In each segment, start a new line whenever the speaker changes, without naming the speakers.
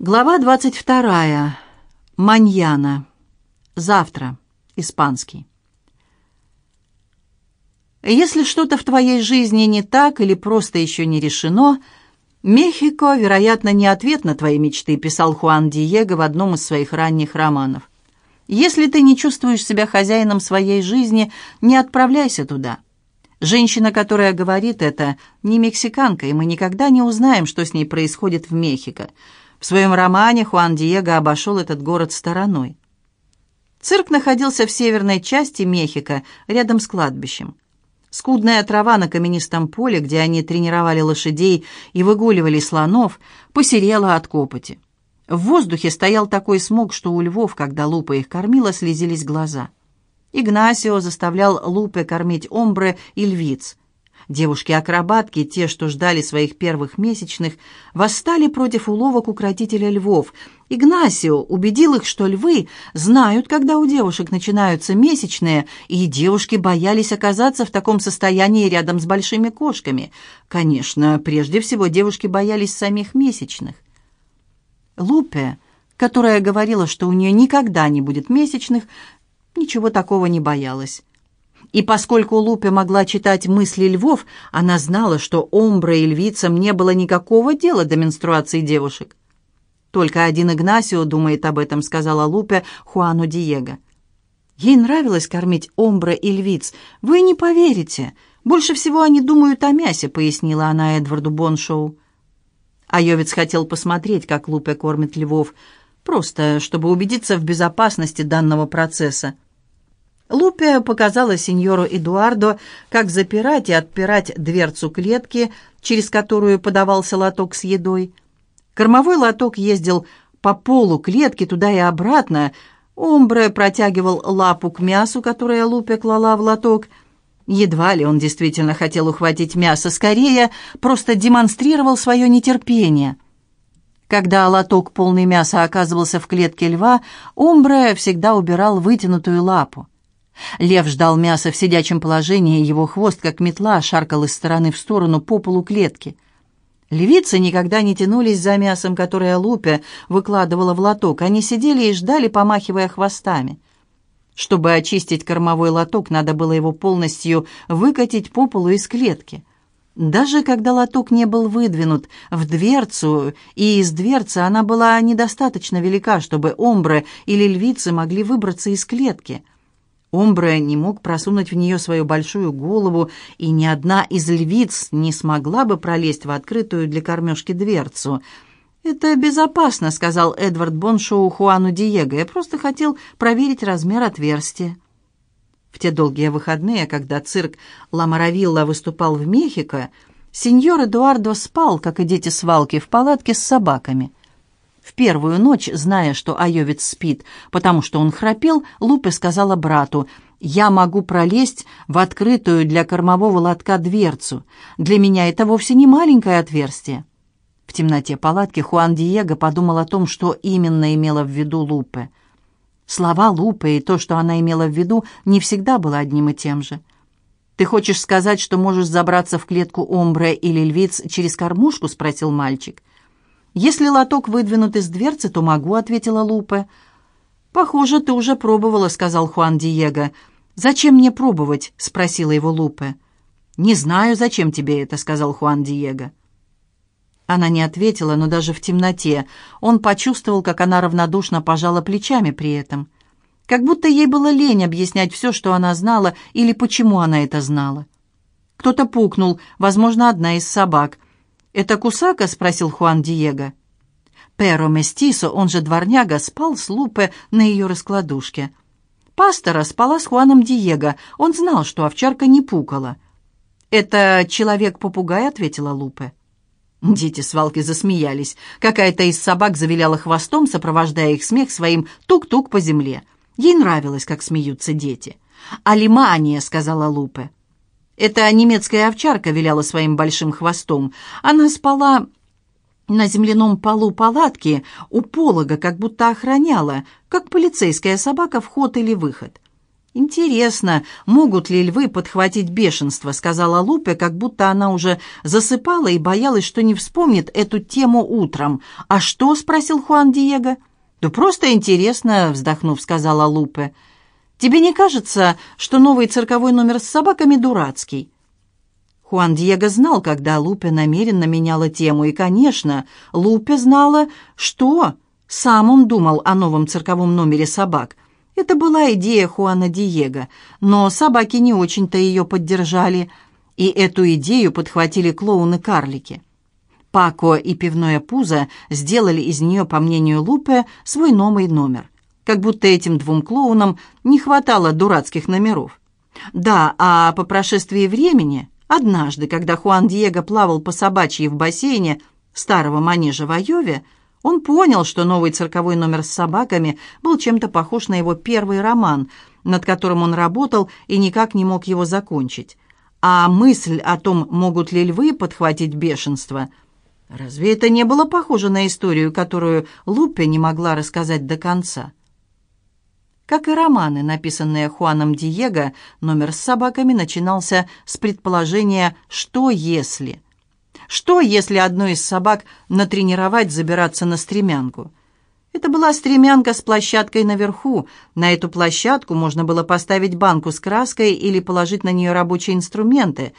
Глава 22. Маньяна. Завтра. Испанский. Если что-то в твоей жизни не так или просто еще не решено, Мехико, вероятно, не ответ на твои мечты, писал Хуан Диего в одном из своих ранних романов. Если ты не чувствуешь себя хозяином своей жизни, не отправляйся туда. Женщина, которая говорит это, не мексиканка, и мы никогда не узнаем, что с ней происходит в Мехико. В своем романе Хуан Диего обошел этот город стороной. Цирк находился в северной части Мехико, рядом с кладбищем. Скудная трава на каменистом поле, где они тренировали лошадей и выгуливали слонов, посерела от копоти. В воздухе стоял такой смог, что у львов, когда Лупа их кормила, слезились глаза. Игнасио заставлял Лупе кормить hombre и львиц. Девушки-акробатки, те, что ждали своих первых месячных, восстали против уловок укротителя львов. Игнасио убедил их, что львы знают, когда у девушек начинаются месячные, и девушки боялись оказаться в таком состоянии рядом с большими кошками. Конечно, прежде всего девушки боялись самих месячных. Лупе, которая говорила, что у нее никогда не будет месячных, ничего такого не боялась. И поскольку Лупе могла читать мысли львов, она знала, что омбра и львицам не было никакого дела до менструации девушек. «Только один Игнасио думает об этом», — сказала Лупе Хуану Диего. Ей нравилось кормить омбра и львиц. «Вы не поверите. Больше всего они думают о мясе», — пояснила она Эдварду Боншоу. Айовец хотел посмотреть, как Лупе кормит львов, просто чтобы убедиться в безопасности данного процесса. Лупе показала сеньору Эдуардо, как запирать и отпирать дверцу клетки, через которую подавался лоток с едой. Кормовой лоток ездил по полу клетки туда и обратно. Омбре протягивал лапу к мясу, которое Лупе клала в лоток. Едва ли он действительно хотел ухватить мясо, скорее просто демонстрировал свое нетерпение. Когда лоток полный мяса оказывался в клетке льва, Омбре всегда убирал вытянутую лапу. Лев ждал мяса в сидячем положении, его хвост, как метла, шаркал из стороны в сторону по полу клетки. Левицы никогда не тянулись за мясом, которое Лупе выкладывала в лоток. Они сидели и ждали, помахивая хвостами. Чтобы очистить кормовой лоток, надо было его полностью выкатить по полу из клетки. Даже когда лоток не был выдвинут в дверцу, и из дверцы она была недостаточно велика, чтобы омбры или львицы могли выбраться из клетки — Омбре не мог просунуть в нее свою большую голову, и ни одна из львиц не смогла бы пролезть в открытую для кормежки дверцу. «Это безопасно», — сказал Эдвард Боншоу Хуану Диего. «Я просто хотел проверить размер отверстия». В те долгие выходные, когда цирк Ла Маравилла выступал в Мехико, сеньор Эдуардо спал, как и дети свалки, в палатке с собаками — в первую ночь, зная, что Айовец спит, потому что он храпел, Лупе сказала брату, «Я могу пролезть в открытую для кормового лотка дверцу. Для меня это вовсе не маленькое отверстие». В темноте палатки Хуан Диего подумал о том, что именно имела в виду Лупе. Слова Лупе и то, что она имела в виду, не всегда было одним и тем же. «Ты хочешь сказать, что можешь забраться в клетку омбре или львиц через кормушку?» — спросил мальчик. «Если лоток выдвинут из дверцы, то могу», — ответила Лупе. «Похоже, ты уже пробовала», — сказал Хуан Диего. «Зачем мне пробовать?» — спросила его Лупе. «Не знаю, зачем тебе это», — сказал Хуан Диего. Она не ответила, но даже в темноте он почувствовал, как она равнодушно пожала плечами при этом. Как будто ей было лень объяснять все, что она знала, или почему она это знала. Кто-то пукнул, возможно, одна из собак — «Это Кусака?» — спросил Хуан Диего. Перо Местисо, он же дворняга, спал с Лупе на ее раскладушке. Пастора спала с Хуаном Диего. Он знал, что овчарка не пукала. «Это человек-попугай?» — ответила Лупе. Дети свалки засмеялись. Какая-то из собак завиляла хвостом, сопровождая их смех своим тук-тук по земле. Ей нравилось, как смеются дети. «Алимания», — сказала Лупе. Эта немецкая овчарка виляла своим большим хвостом. Она спала на земляном полу палатки у полога, как будто охраняла, как полицейская собака, вход или выход. «Интересно, могут ли львы подхватить бешенство?» — сказала Лупе, как будто она уже засыпала и боялась, что не вспомнит эту тему утром. «А что?» — спросил Хуан Диего. «Да просто интересно», — вздохнув, сказала Лупе. «Тебе не кажется, что новый цирковой номер с собаками дурацкий?» Хуан Диего знал, когда Лупе намеренно меняла тему, и, конечно, Лупе знала, что сам он думал о новом цирковом номере собак. Это была идея Хуана Диего, но собаки не очень-то ее поддержали, и эту идею подхватили клоуны-карлики. Пако и пивное пузо сделали из нее, по мнению Лупе, свой новый номер. Как будто этим двум клоунам не хватало дурацких номеров. Да, а по прошествии времени Однажды, когда Хуан Диего плавал по собачьи в бассейне старого манежа в Айове, он понял, что новый цирковой номер с собаками был чем-то похож на его первый роман, над которым он работал и никак не мог его закончить. А мысль о том, могут ли львы подхватить бешенство, разве это не было похоже на историю, которую Лупе не могла рассказать до конца? Как и романы, написанные Хуаном Диего, номер с собаками начинался с предположения «что если?». Что, если одну из собак натренировать забираться на стремянку? Это была стремянка с площадкой наверху. На эту площадку можно было поставить банку с краской или положить на нее рабочие инструменты.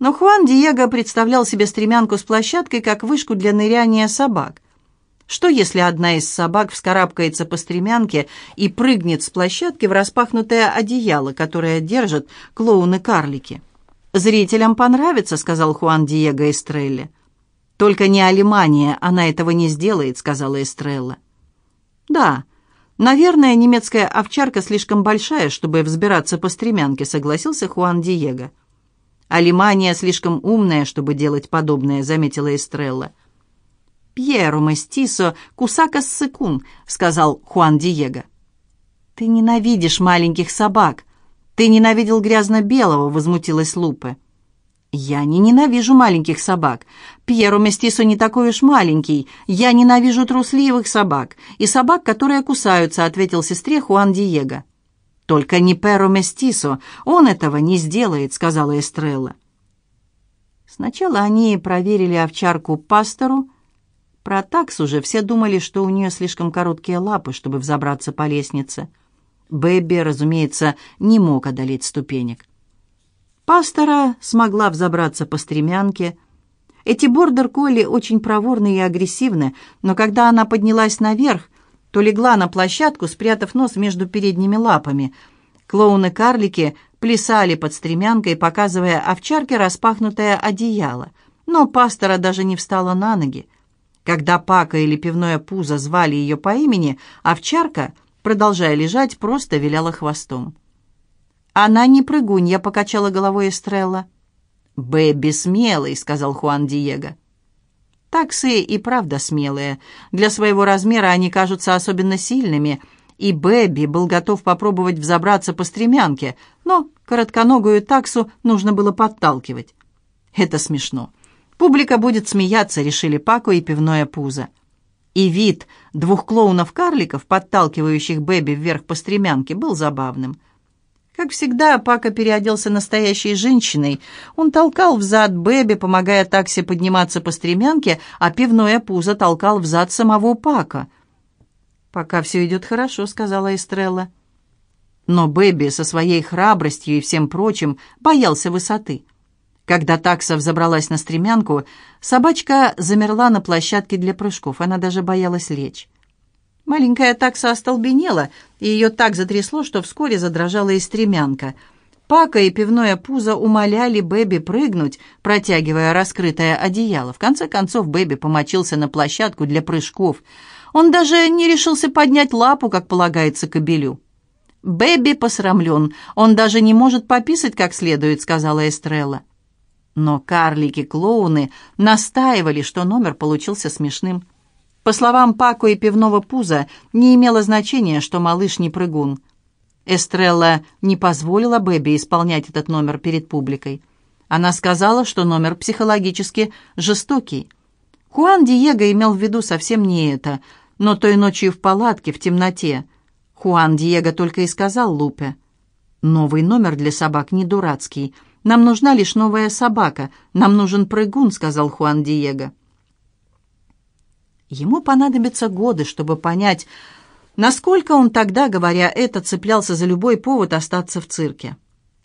Но Хуан Диего представлял себе стремянку с площадкой как вышку для ныряния собак. Что, если одна из собак вскарабкается по стремянке и прыгнет с площадки в распахнутое одеяло, которое держат клоуны-карлики? «Зрителям понравится», — сказал Хуан Диего Эстрелле. «Только не Алимания, она этого не сделает», — сказала Эстрелла. «Да, наверное, немецкая овчарка слишком большая, чтобы взбираться по стремянке», — согласился Хуан Диего. «Алимания слишком умная, чтобы делать подобное», — заметила Эстрелла. Пьеро Местисо Кусакас Сыкун», — сказал Хуан Диего. «Ты ненавидишь маленьких собак. Ты ненавидел грязно-белого», — возмутилась Лупе. «Я не ненавижу маленьких собак. Пьеро Местисо не такой уж маленький. Я ненавижу трусливых собак и собак, которые кусаются», — ответил сестре Хуан Диего. «Только не Перо Местисо. Он этого не сделает», — сказала Эстрелла. Сначала они проверили овчарку пастору, про таксу же все думали, что у нее слишком короткие лапы, чтобы взобраться по лестнице. Бэби, разумеется, не мог одолеть ступенек. Пастора смогла взобраться по стремянке. Эти бордер-колли очень проворны и агрессивны, но когда она поднялась наверх, то легла на площадку, спрятав нос между передними лапами. Клоуны-карлики плясали под стремянкой, показывая овчарке распахнутое одеяло. Но пастора даже не встала на ноги. Когда Пака или пивное пузо звали ее по имени, овчарка, продолжая лежать, просто виляла хвостом. «Она не прыгунья», — покачала головой Эстрелла. «Бэби смелый», — сказал Хуан Диего. Таксы и правда смелые. Для своего размера они кажутся особенно сильными, и Бэби был готов попробовать взобраться по стремянке, но коротконогую таксу нужно было подталкивать. Это смешно. Публика будет смеяться, решили Пако и пивное пузо. И вид двух клоунов-карликов, подталкивающих Бэби вверх по стремянке, был забавным. Как всегда, Пако переоделся настоящей женщиной. Он толкал взад Бэби, помогая таксе подниматься по стремянке, а пивное пузо толкал взад самого Пака. «Пока все идет хорошо», — сказала Эстрелла. Но Бэби со своей храбростью и всем прочим боялся высоты. Когда такса взобралась на стремянку, собачка замерла на площадке для прыжков. Она даже боялась лечь. Маленькая такса остолбенела, и ее так затрясло, что вскоре задрожала и стремянка. Пако и пивное пузо умоляли Бэби прыгнуть, протягивая раскрытое одеяло. В конце концов Бэби помочился на площадку для прыжков. Он даже не решился поднять лапу, как полагается кобелю. «Бэби посрамлен, он даже не может пописать как следует», — сказала Эстрелла. Но карлики-клоуны настаивали, что номер получился смешным. По словам Пако и пивного пуза, не имело значения, что малыш не прыгун. Эстрелла не позволила Бэби исполнять этот номер перед публикой. Она сказала, что номер психологически жестокий. Хуан Диего имел в виду совсем не это, но той ночью в палатке, в темноте. Хуан Диего только и сказал Лупе. Новый номер для собак не дурацкий. Нам нужна лишь новая собака. Нам нужен прыгун, сказал Хуан Диего. Ему понадобятся годы, чтобы понять, насколько он тогда, говоря это, цеплялся за любой повод остаться в цирке.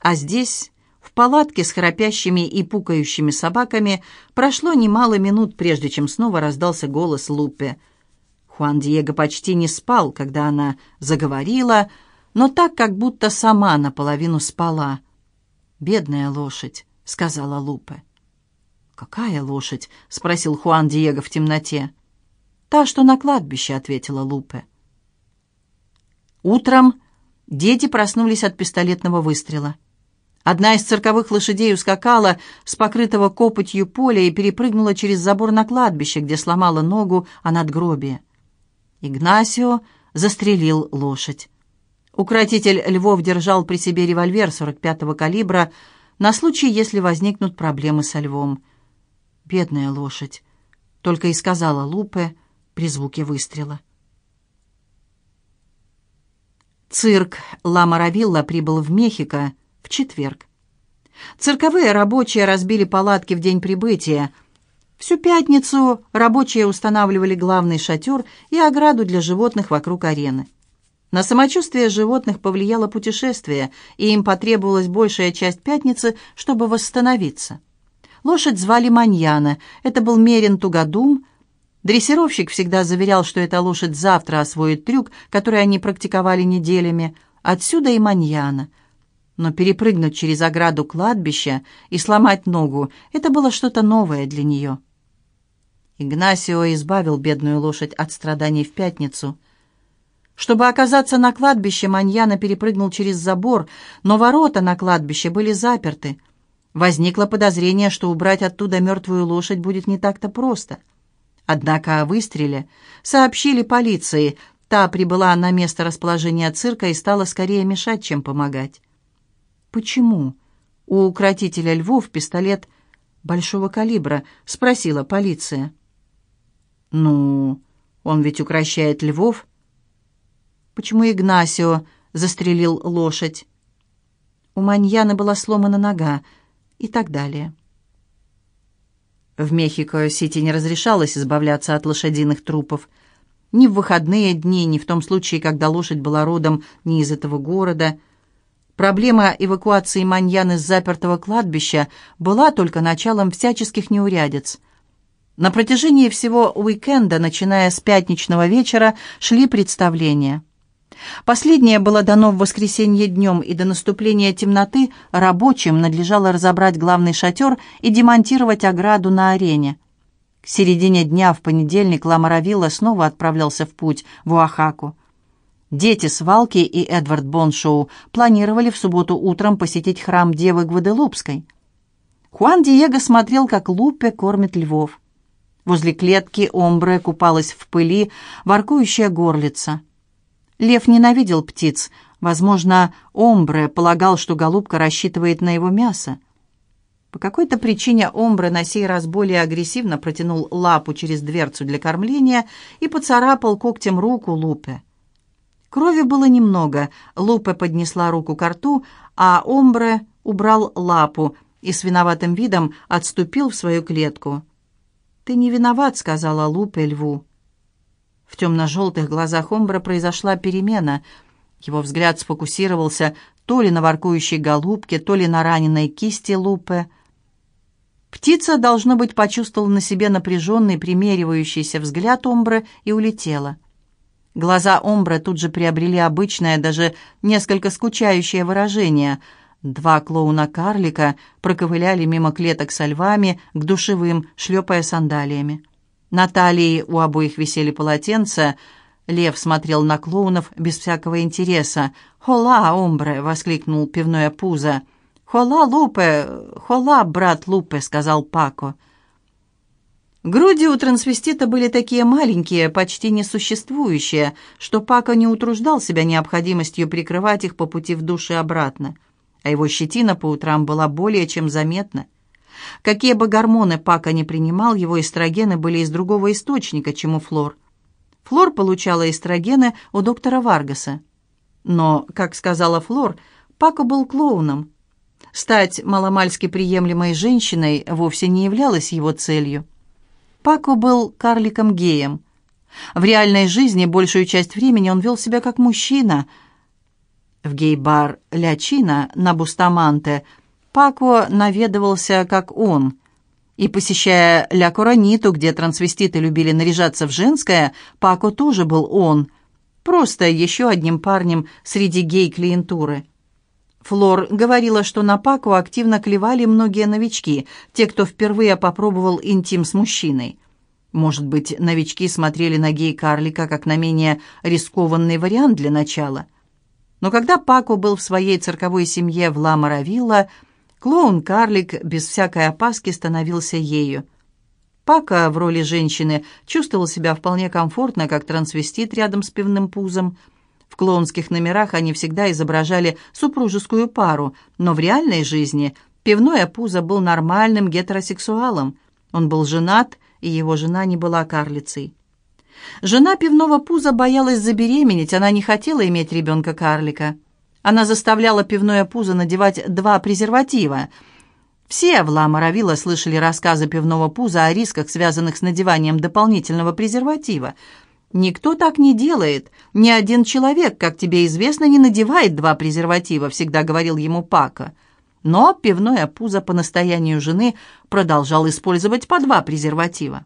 А здесь, в палатке с храпящими и пукающими собаками, прошло немало минут, прежде чем снова раздался голос Лупе. Хуан Диего почти не спал, когда она заговорила, но так, как будто сама наполовину спала. «Бедная лошадь», — сказала Лупе. «Какая лошадь?» — спросил Хуан Диего в темноте. «Та, что на кладбище», — ответила Лупе. Утром дети проснулись от пистолетного выстрела. Одна из цирковых лошадей ускакала с покрытого копотью поля и перепрыгнула через забор на кладбище, где сломала ногу о надгробие. Игнасио застрелил лошадь. Укротитель львов держал при себе револьвер 45-го калибра на случай, если возникнут проблемы со львом. «Бедная лошадь», — только и сказала Лупе при звуке выстрела. Цирк Ла Маравилла прибыл в Мехико в четверг. Цирковые рабочие разбили палатки в день прибытия. Всю пятницу рабочие устанавливали главный шатер и ограду для животных вокруг арены. На самочувствие животных повлияло путешествие, и им потребовалась большая часть пятницы, чтобы восстановиться. Лошадь звали Маньяна. Это был Мерин Тугодум. Дрессировщик всегда заверял, что эта лошадь завтра освоит трюк, который они практиковали неделями. Отсюда и Маньяна. Но перепрыгнуть через ограду кладбища и сломать ногу — это было что-то новое для нее. Игнасио избавил бедную лошадь от страданий в пятницу. Чтобы оказаться на кладбище, Маньяна перепрыгнул через забор, но ворота на кладбище были заперты. Возникло подозрение, что убрать оттуда мертвую лошадь будет не так-то просто. Однако о выстреле сообщили полиции. Та прибыла на место расположения цирка и стала скорее мешать, чем помогать. «Почему?» «У укротителя львов пистолет большого калибра», — спросила полиция. «Ну, он ведь укращает львов». «Почему Игнасио застрелил лошадь?» У Маньяны была сломана нога и так далее. В Мехико-Сити не разрешалось избавляться от лошадиных трупов. Ни в выходные дни, ни в том случае, когда лошадь была родом не из этого города — Проблема эвакуации Маньяны с запертого кладбища была только началом всяческих неурядиц. На протяжении всего уикенда, начиная с пятничного вечера, шли представления. Последнее было дано в воскресенье днем, и до наступления темноты рабочим надлежало разобрать главный шатер и демонтировать ограду на арене. К середине дня в понедельник Ламаравилла снова отправлялся в путь в Уахаку. Дети Свалки и Эдвард Боншоу планировали в субботу утром посетить храм Девы Гваделупской. Хуан Диего смотрел, как Лупе кормит львов. Возле клетки Омбре купалась в пыли воркующая горлица. Лев ненавидел птиц. Возможно, Омбре полагал, что голубка рассчитывает на его мясо. По какой-то причине Омбре на сей раз более агрессивно протянул лапу через дверцу для кормления и поцарапал когтем руку Лупе. Крови было немного. Лупе поднесла руку к рту, а Омбре убрал лапу и с виноватым видом отступил в свою клетку. «Ты не виноват», — сказала Лупе льву. В темно-желтых глазах Омбра произошла перемена. Его взгляд сфокусировался то ли на воркующей голубке, то ли на раненой кисти Лупе. Птица, должно быть, почувствовала на себе напряженный, примеривающийся взгляд Омбра и улетела. Глаза Омбра тут же приобрели обычное, даже несколько скучающее выражение. Два клоуна-карлика проковыляли мимо клеток со львами к душевым, шлепая сандалиями. На талии у обоих висели полотенца. Лев смотрел на клоунов без всякого интереса. «Хола, Омбре!» — воскликнул пивное пузо. «Хола, Лупе! Хола, брат Лупе!» — сказал Пако. Груди у трансвестита были такие маленькие, почти несуществующие, что Пако не утруждал себя необходимостью прикрывать их по пути в душ и обратно. А его щетина по утрам была более чем заметна. Какие бы гормоны Пако не принимал, его эстрогены были из другого источника, чем у Флор. Флор получала эстрогены у доктора Варгаса. Но, как сказала Флор, Пако был клоуном. Стать маломальски приемлемой женщиной вовсе не являлось его целью. Пако был карликом-геем. В реальной жизни большую часть времени он вел себя как мужчина. В гей-бар «Ля Чина» на Бустаманте Пако наведывался как он. И посещая «Ля Корониту», где трансвеститы любили наряжаться в женское, Пако тоже был он. Просто еще одним парнем среди гей-клиентуры. Флор говорила, что на Паку активно клевали многие новички, те, кто впервые попробовал интим с мужчиной. Может быть, новички смотрели на гей-карлика как на менее рискованный вариант для начала. Но когда Пако был в своей цирковой семье в Ла-Маравилла, клоун-карлик без всякой опаски становился ею. Пака в роли женщины чувствовал себя вполне комфортно, как трансвестит рядом с пивным пузом – в клоунских номерах они всегда изображали супружескую пару, но в реальной жизни пивное пузо был нормальным гетеросексуалом. Он был женат, и его жена не была карлицей. Жена пивного пуза боялась забеременеть, она не хотела иметь ребенка-карлика. Она заставляла пивное пузо надевать два презерватива. Все в Ла-Моровилла слышали рассказы пивного пуза о рисках, связанных с надеванием дополнительного презерватива. «Никто так не делает. Ни один человек, как тебе известно, не надевает два презерватива», всегда говорил ему Пака. Но пивное пузо по настоянию жены продолжал использовать по два презерватива.